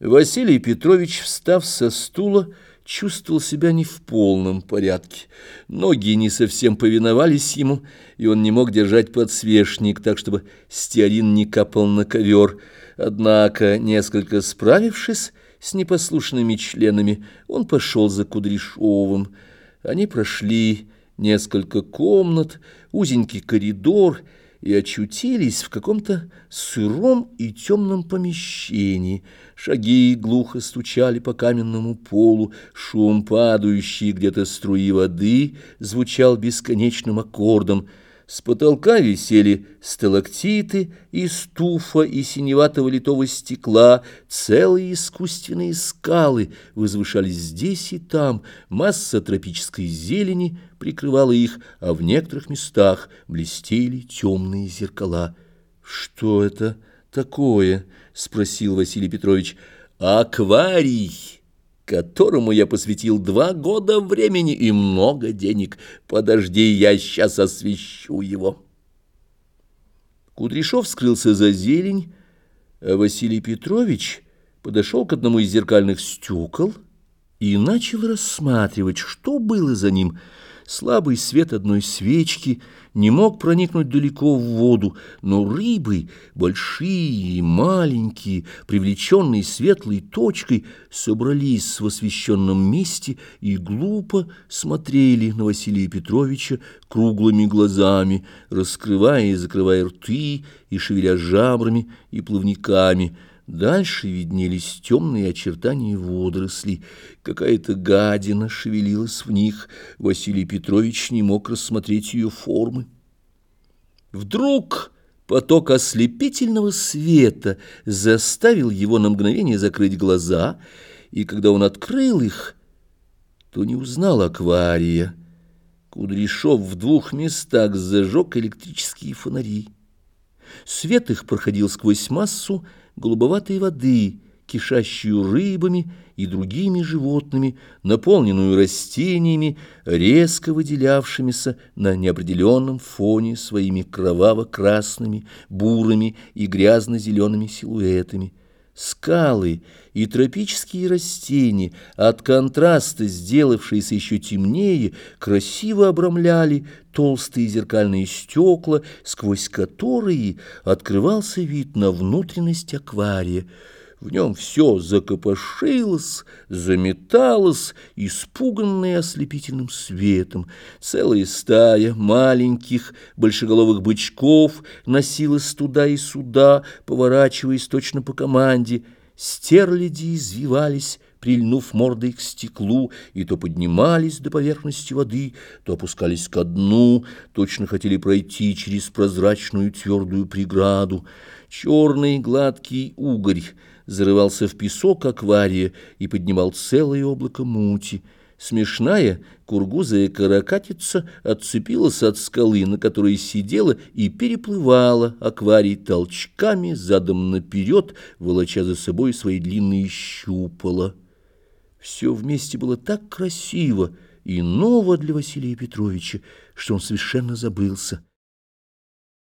Василий Петрович, встав со стула, чувствовал себя не в полном порядке. Ноги не совсем повиновались ему, и он не мог держать подсвечник так, чтобы стеарин не капал на ковер. Однако, несколько справившись с непослушными членами, он пошел за Кудряшовым. Они прошли несколько комнат, узенький коридор — и очутились в каком-то сыром и темном помещении. Шаги глухо стучали по каменному полу, шум падающей где-то струи воды звучал бесконечным аккордом — с потолка висели сталактиты из туфа и синеватого литого стекла, целые искусственные скалы возвышались здесь и там, масса тропической зелени прикрывала их, а в некоторых местах блестели темные зеркала. «Что это такое?» — спросил Василий Петрович. «Акварий!» Которому я посвятил два года времени и много денег. Подожди, я сейчас освещу его. Кудряшов скрылся за зелень, а Василий Петрович подошел к одному из зеркальных стекол и начал рассматривать, что было за ним — Слабый свет одной свечки не мог проникнуть далеко в воду, но рыбы, большие и маленькие, привлеченные светлой точкой, собрались в освещенном месте и глупо смотрели на Василия Петровича круглыми глазами, раскрывая и закрывая рты и шевеля жабрами и плавниками — Дальше виднелись темные очертания водорослей. Какая-то гадина шевелилась в них. Василий Петрович не мог рассмотреть ее формы. Вдруг поток ослепительного света заставил его на мгновение закрыть глаза, и когда он открыл их, то не узнал аквария. Кудряшов в двух местах зажег электрические фонари. Свет их проходил сквозь массу голубоватой воды, кишащую рыбами и другими животными, наполненную растениями, резко выделявшимися на неопределенном фоне своими кроваво-красными, бурыми и грязно-зелеными силуэтами. Скалы и тропические растения, от контраста сделавшиеся еще темнее, красиво обрамляли толстые зеркальные стекла, сквозь которые открывался вид на внутренность аквария. В нем все закопошилось, заметалось, испуганное ослепительным светом. Целая стая маленьких большеголовых бычков носилась туда и сюда, поворачиваясь точно по команде. Стерляди извивались, прильнув мордой к стеклу, и то поднимались до поверхности воды, то опускались ко дну, точно хотели пройти через прозрачную твердую преграду. Черный гладкий угорь зарывался в песок аквария и поднимал целое облако мути. Смешная кургузая каракатица отцепилась от скалы, на которой сидела, и переплывала акварий толчками задом наперед, волоча за собой свои длинные щупала. Все вместе было так красиво и ново для Василия Петровича, что он совершенно забылся.